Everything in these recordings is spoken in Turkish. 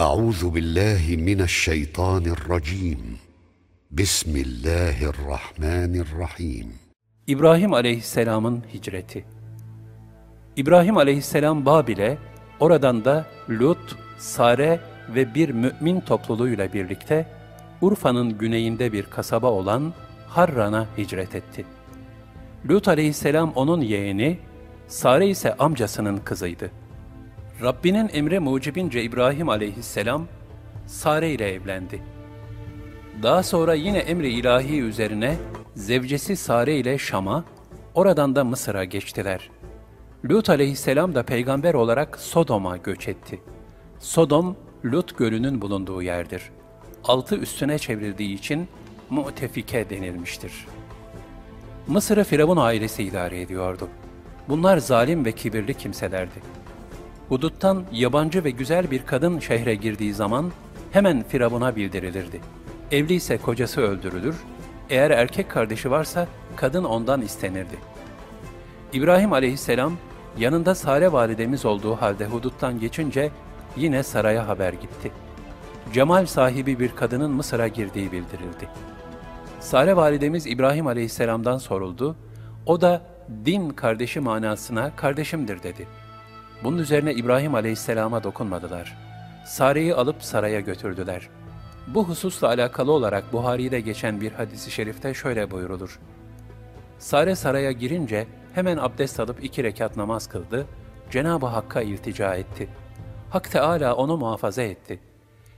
أعوذ بالله من الشيطان الرجيم بسم الله الرحمن الرحيم İbrahim aleyhisselamın hicreti. İbrahim aleyhisselam Babil'e, oradan da Lut, Sare ve bir mümin topluluğuyla birlikte Urfa'nın güneyinde bir kasaba olan Harran'a hicret etti. Lut aleyhisselam onun yeğeni, Sare ise amcasının kızıydı. Rabbinin emre mucibince İbrahim aleyhisselam Sare ile evlendi. Daha sonra yine emri ilahi üzerine zevcesi Sare ile Şam'a, oradan da Mısır'a geçtiler. Lut aleyhisselam da peygamber olarak Sodom'a göç etti. Sodom, Lut gölünün bulunduğu yerdir. Altı üstüne çevrildiği için Mu'tefike denilmiştir. Mısır'ı Firavun ailesi idare ediyordu. Bunlar zalim ve kibirli kimselerdi. Huduttan yabancı ve güzel bir kadın şehre girdiği zaman hemen Firavun'a bildirilirdi. Evli ise kocası öldürülür, eğer erkek kardeşi varsa kadın ondan istenirdi. İbrahim aleyhisselam yanında Sare validemiz olduğu halde huduttan geçince yine saraya haber gitti. Cemal sahibi bir kadının Mısır'a girdiği bildirildi. Sare validemiz İbrahim aleyhisselamdan soruldu. O da din kardeşi manasına kardeşimdir dedi. Bunun üzerine İbrahim aleyhisselama dokunmadılar. Sare'yi alıp saraya götürdüler. Bu hususla alakalı olarak Buhari'de geçen bir hadisi şerifte şöyle buyurulur. Sare saraya girince hemen abdest alıp iki rekat namaz kıldı, Cenab-ı Hakk'a iltica etti. Hak Teala onu muhafaza etti.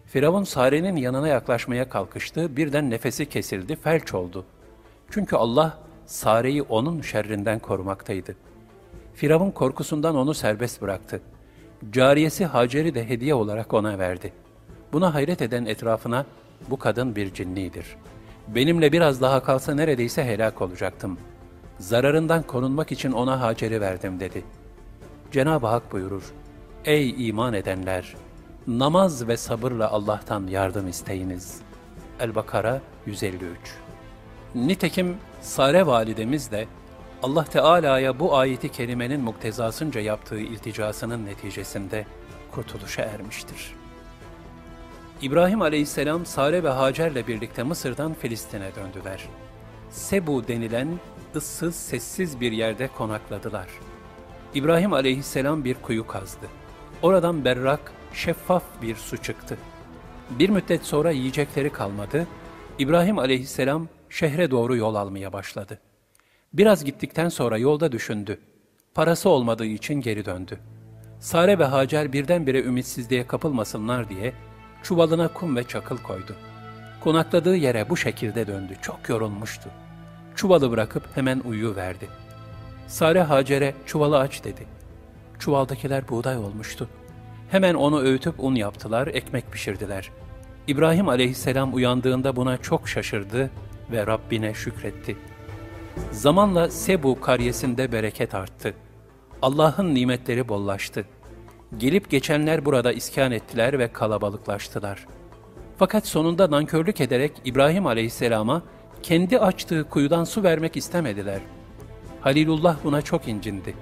Firavun Sare'nin yanına yaklaşmaya kalkıştı, birden nefesi kesildi, felç oldu. Çünkü Allah Sare'yi onun şerrinden korumaktaydı. Firavun korkusundan onu serbest bıraktı. Cariyesi Hacer'i de hediye olarak ona verdi. Buna hayret eden etrafına, bu kadın bir cinnidir. Benimle biraz daha kalsa neredeyse helak olacaktım. Zararından korunmak için ona Hacer'i verdim dedi. Cenab-ı Hak buyurur, Ey iman edenler! Namaz ve sabırla Allah'tan yardım isteyiniz. El-Bakara 153 Nitekim Sare validemiz de Allah Teala'ya bu ayeti kerimenin muktezasınca yaptığı ilticasının neticesinde kurtuluşa ermiştir. İbrahim aleyhisselam Sare ve Hacer'le birlikte Mısır'dan Filistin'e döndüler. Sebu denilen ıssız, sessiz bir yerde konakladılar. İbrahim aleyhisselam bir kuyu kazdı. Oradan berrak, şeffaf bir su çıktı. Bir müddet sonra yiyecekleri kalmadı. İbrahim aleyhisselam şehre doğru yol almaya başladı.'' Biraz gittikten sonra yolda düşündü. Parası olmadığı için geri döndü. Sare ve Hacer birdenbire ümitsizliğe kapılmasınlar diye çuvalına kum ve çakıl koydu. Konakladığı yere bu şekilde döndü. Çok yorulmuştu. Çuvalı bırakıp hemen uyuverdi. Sare Hacer'e çuvalı aç dedi. Çuvaldakiler buğday olmuştu. Hemen onu öğütüp un yaptılar, ekmek pişirdiler. İbrahim aleyhisselam uyandığında buna çok şaşırdı ve Rabbine şükretti.'' Zamanla Sebu karyesinde bereket arttı. Allah'ın nimetleri bollaştı. Gelip geçenler burada iskan ettiler ve kalabalıklaştılar. Fakat sonunda nankörlük ederek İbrahim aleyhisselama kendi açtığı kuyudan su vermek istemediler. Halilullah buna çok incindi.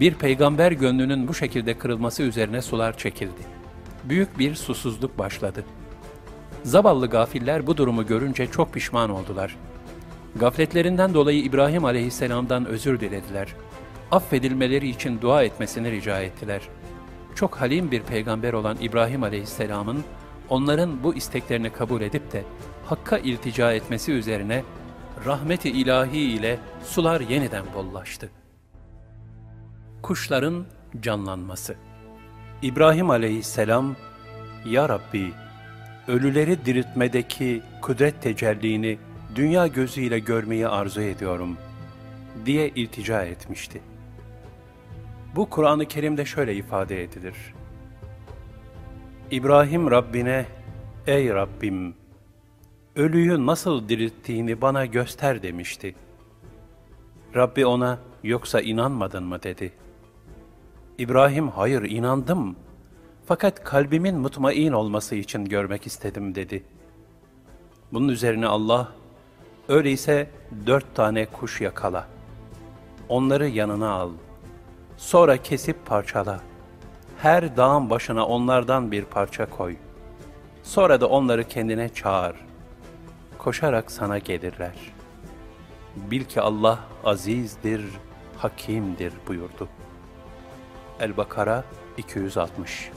Bir peygamber gönlünün bu şekilde kırılması üzerine sular çekildi. Büyük bir susuzluk başladı. Zavallı gafiller bu durumu görünce çok pişman oldular.'' Gafletlerinden dolayı İbrahim aleyhisselamdan özür dilediler. Affedilmeleri için dua etmesini rica ettiler. Çok halim bir peygamber olan İbrahim aleyhisselamın onların bu isteklerini kabul edip de Hakk'a iltica etmesi üzerine rahmeti ilahi ile sular yeniden bollaştı. Kuşların canlanması İbrahim aleyhisselam, Ya Rabbi, ölüleri diriltmedeki kudret tecellini dünya gözüyle görmeyi arzu ediyorum diye iltica etmişti. Bu Kur'an-ı Kerim'de şöyle ifade edilir. İbrahim Rabbine, ey Rabbim, ölüyü nasıl dirilttiğini bana göster demişti. Rabbi ona, yoksa inanmadın mı dedi. İbrahim, hayır inandım, fakat kalbimin mutmain olması için görmek istedim dedi. Bunun üzerine Allah, Öyleyse dört tane kuş yakala. Onları yanına al. Sonra kesip parçala. Her dağın başına onlardan bir parça koy. Sonra da onları kendine çağır. Koşarak sana gelirler. Bil ki Allah azizdir, hakimdir buyurdu. El-Bakara 260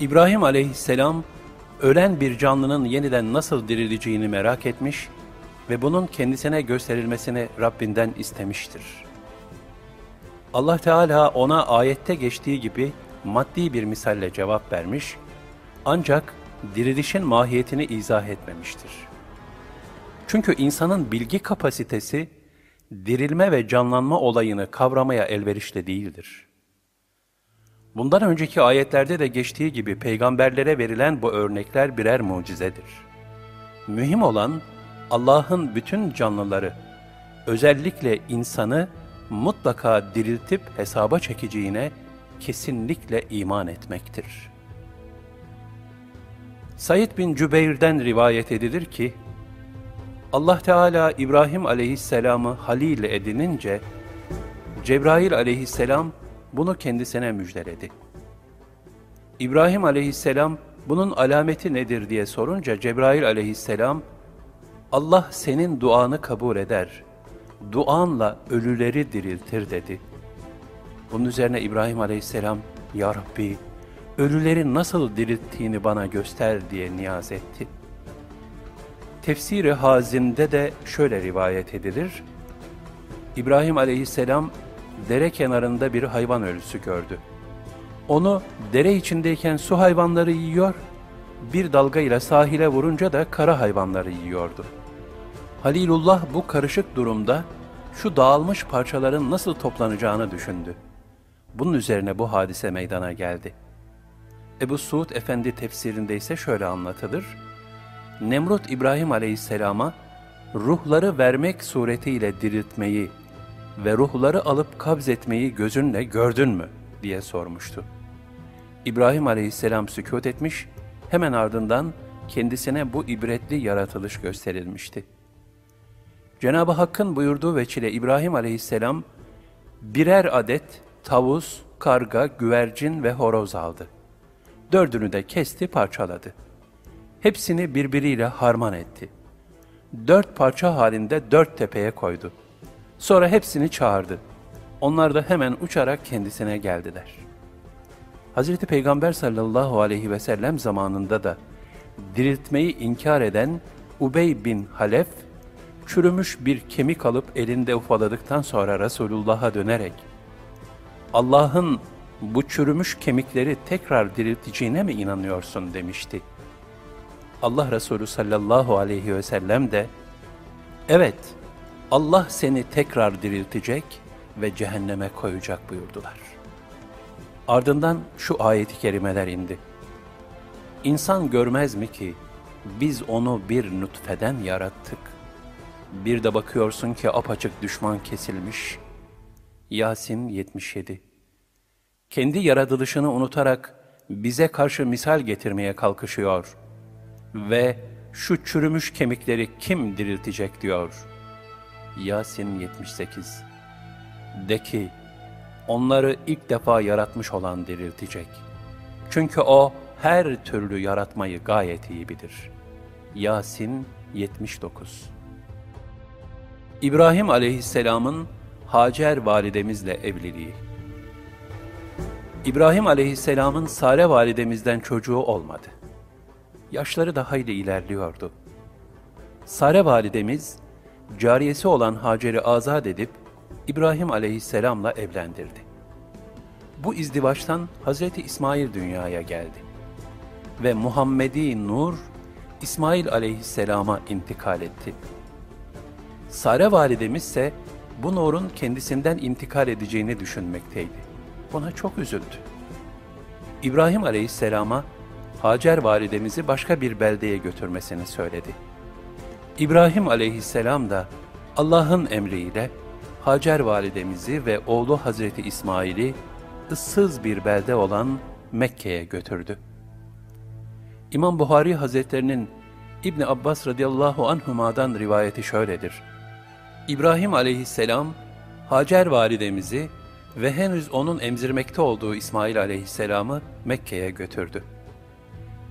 İbrahim aleyhisselam, ölen bir canlının yeniden nasıl dirileceğini merak etmiş ve bunun kendisine gösterilmesini Rabbinden istemiştir. Allah Teala ona ayette geçtiği gibi maddi bir misalle cevap vermiş, ancak dirilişin mahiyetini izah etmemiştir. Çünkü insanın bilgi kapasitesi, dirilme ve canlanma olayını kavramaya elverişli değildir. Bundan önceki ayetlerde de geçtiği gibi peygamberlere verilen bu örnekler birer mucizedir. Mühim olan Allah'ın bütün canlıları, özellikle insanı mutlaka diriltip hesaba çekeceğine kesinlikle iman etmektir. Said bin Cübeyr'den rivayet edilir ki, Allah Teala İbrahim aleyhisselamı halil edinince, Cebrail aleyhisselam bunu kendisine müjdeledi. İbrahim aleyhisselam bunun alameti nedir diye sorunca Cebrail aleyhisselam, Allah senin duanı kabul eder, duanla ölüleri diriltir dedi. Bunun üzerine İbrahim aleyhisselam, Ya Rabbi, ölüleri nasıl dirilttiğini bana göster diye niyaz etti. Tefsiri Hazim'de de şöyle rivayet edilir. İbrahim aleyhisselam dere kenarında bir hayvan ölüsü gördü. Onu dere içindeyken su hayvanları yiyor, bir dalga ile sahile vurunca da kara hayvanları yiyordu. Halilullah bu karışık durumda şu dağılmış parçaların nasıl toplanacağını düşündü. Bunun üzerine bu hadise meydana geldi. Ebu Suud Efendi tefsirinde ise şöyle anlatılır. Nemrut İbrahim Aleyhisselam'a ruhları vermek suretiyle diriltmeyi ve ruhları alıp kabz etmeyi gözünle gördün mü diye sormuştu. İbrahim Aleyhisselam sükut etmiş, hemen ardından kendisine bu ibretli yaratılış gösterilmişti. Cenab-ı Hakk'ın buyurduğu veçile İbrahim Aleyhisselam birer adet tavus, karga, güvercin ve horoz aldı. Dördünü de kesti, parçaladı. Hepsini birbiriyle harman etti. Dört parça halinde dört tepeye koydu. Sonra hepsini çağırdı. Onlar da hemen uçarak kendisine geldiler. Hazreti Peygamber sallallahu aleyhi ve sellem zamanında da diriltmeyi inkar eden Ubey bin Halef, çürümüş bir kemik alıp elinde ufaladıktan sonra Resulullah'a dönerek, Allah'ın bu çürümüş kemikleri tekrar dirilteceğine mi inanıyorsun demişti. Allah Resulü sallallahu aleyhi ve sellem de, evet Allah seni tekrar diriltecek ve cehenneme koyacak buyurdular. Ardından şu ayeti kerimeler indi. İnsan görmez mi ki biz onu bir nutfeden yarattık. Bir de bakıyorsun ki apaçık düşman kesilmiş. Yasin 77 Kendi yaratılışını unutarak bize karşı misal getirmeye kalkışıyor ve şu çürümüş kemikleri kim diriltecek diyor. Yasin 78 De ki, onları ilk defa yaratmış olan diriltecek. Çünkü o her türlü yaratmayı gayet iyi bilir. Yasin 79 İbrahim aleyhisselamın Hacer validemizle evliliği İbrahim aleyhisselamın Sare validemizden çocuğu olmadı. Yaşları da hayli ilerliyordu. Sare validemiz, cariyesi olan Hacer'i azat edip İbrahim aleyhisselamla evlendirdi. Bu izdivaçtan Hazreti İsmail dünyaya geldi. Ve Muhammedi Nur, İsmail aleyhisselama intikal etti. Sare validemiz ise bu nurun kendisinden intikal edeceğini düşünmekteydi. Buna çok üzüldü. İbrahim aleyhisselama Hacer validemizi başka bir beldeye götürmesini söyledi. İbrahim aleyhisselam da Allah'ın emriyle Hacer validemizi ve oğlu Hazreti İsmail'i ıssız bir belde olan Mekke'ye götürdü. İmam Buhari Hazretlerinin İbni Abbas radıyallahu anhuma'dan rivayeti şöyledir. İbrahim aleyhisselam Hacer validemizi ve henüz onun emzirmekte olduğu İsmail aleyhisselamı Mekke'ye götürdü.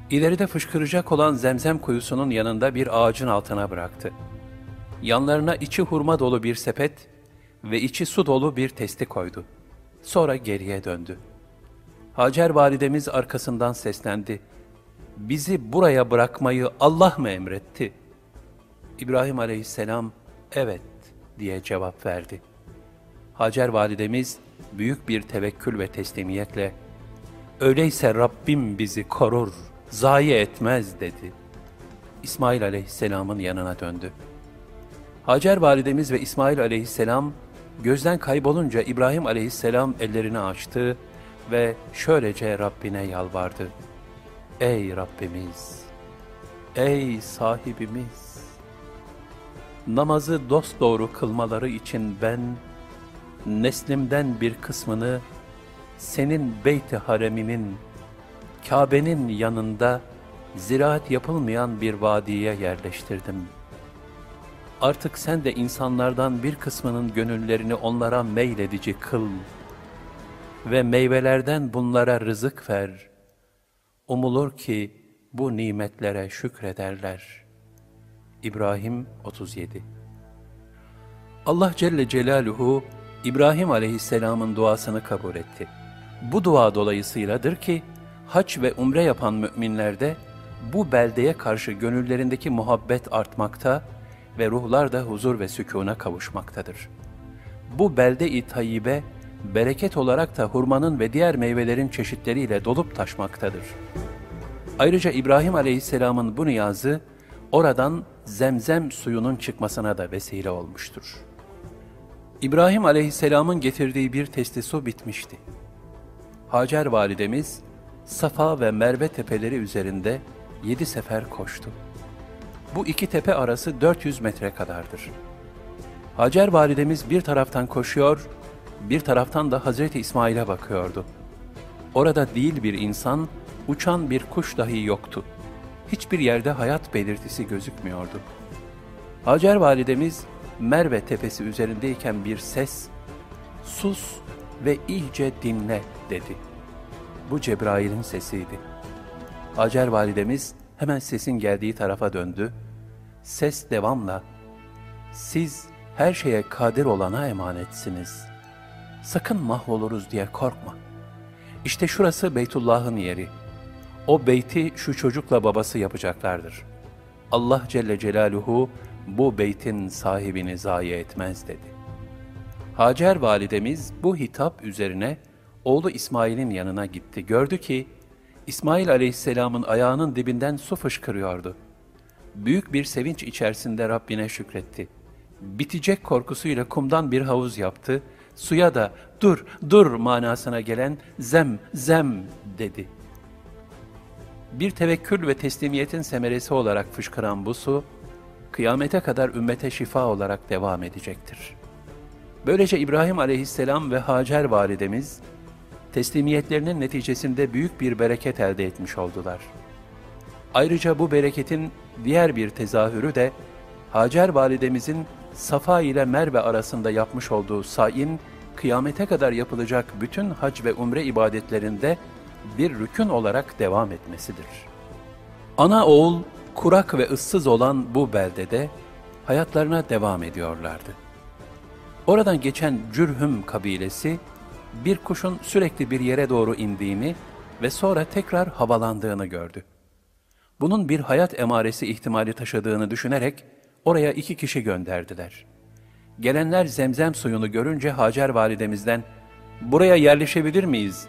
İleride fışkıracak olan zemzem kuyusunun yanında bir ağacın altına bıraktı. Yanlarına içi hurma dolu bir sepet ve içi su dolu bir testi koydu. Sonra geriye döndü. Hacer validemiz arkasından seslendi. Bizi buraya bırakmayı Allah mı emretti? İbrahim aleyhisselam evet diye cevap verdi. Hacer validemiz büyük bir tevekkül ve teslimiyetle öyleyse Rabbim bizi korur, zayi etmez dedi. İsmail aleyhisselamın yanına döndü. Hacer validemiz ve İsmail aleyhisselam gözden kaybolunca İbrahim aleyhisselam ellerini açtı ve şöylece Rabbine yalvardı. Ey Rabbimiz! Ey sahibimiz! Namazı dosdoğru kılmaları için ben, neslimden bir kısmını senin beyt-i hareminin, Kabe'nin yanında ziraat yapılmayan bir vadiye yerleştirdim. Artık sen de insanlardan bir kısmının gönüllerini onlara meyledici kıl ve meyvelerden bunlara rızık ver. Umulur ki bu nimetlere şükrederler. İbrahim 37 Allah Celle Celaluhu İbrahim aleyhisselamın duasını kabul etti. Bu dua dolayısıyladır ki, haç ve umre yapan müminlerde bu beldeye karşı gönüllerindeki muhabbet artmakta ve ruhlar da huzur ve sükûna kavuşmaktadır. Bu belde-i tayyibe, bereket olarak da hurmanın ve diğer meyvelerin çeşitleriyle dolup taşmaktadır. Ayrıca İbrahim aleyhisselamın bu niyazı, oradan zemzem suyunun çıkmasına da vesile olmuştur. İbrahim aleyhisselamın getirdiği bir testi su bitmişti. Hacer validemiz, Safa ve Merve tepeleri üzerinde yedi sefer koştu. Bu iki tepe arası 400 metre kadardır. Hacer validemiz bir taraftan koşuyor, bir taraftan da Hazreti İsmail'e bakıyordu. Orada değil bir insan, uçan bir kuş dahi yoktu. Hiçbir yerde hayat belirtisi gözükmüyordu. Hacer validemiz Merve tepesi üzerindeyken bir ses, ''Sus ve iyice dinle.'' dedi. Bu Cebrail'in sesiydi. Hacer validemiz hemen sesin geldiği tarafa döndü. Ses devamla, ''Siz her şeye kadir olana emanetsiniz. Sakın mahvoluruz diye korkma. İşte şurası Beytullah'ın yeri. O beyti şu çocukla babası yapacaklardır. Allah Celle Celaluhu bu beytin sahibini zayi etmez dedi. Hacer validemiz bu hitap üzerine oğlu İsmail'in yanına gitti. Gördü ki İsmail aleyhisselamın ayağının dibinden su fışkırıyordu. Büyük bir sevinç içerisinde Rabbine şükretti. Bitecek korkusuyla kumdan bir havuz yaptı. Suya da dur, dur manasına gelen zem, zem dedi. Bir tevekkül ve teslimiyetin semeresi olarak fışkıran bu su, kıyamete kadar ümmete şifa olarak devam edecektir. Böylece İbrahim aleyhisselam ve Hacer validemiz, teslimiyetlerinin neticesinde büyük bir bereket elde etmiş oldular. Ayrıca bu bereketin diğer bir tezahürü de, Hacer validemizin Safa ile Merve arasında yapmış olduğu sain, kıyamete kadar yapılacak bütün hac ve umre ibadetlerinde bir rükün olarak devam etmesidir. Ana oğul kurak ve ıssız olan bu beldede hayatlarına devam ediyorlardı. Oradan geçen Cürhüm kabilesi bir kuşun sürekli bir yere doğru indiğini ve sonra tekrar havalandığını gördü. Bunun bir hayat emaresi ihtimali taşıdığını düşünerek oraya iki kişi gönderdiler. Gelenler zemzem suyunu görünce Hacer validemizden buraya yerleşebilir miyiz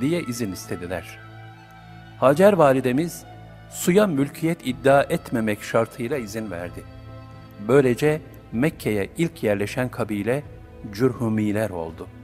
diye izin istediler. Hacer validemiz suya mülkiyet iddia etmemek şartıyla izin verdi. Böylece Mekke'ye ilk yerleşen kabile Cürhumiler oldu.''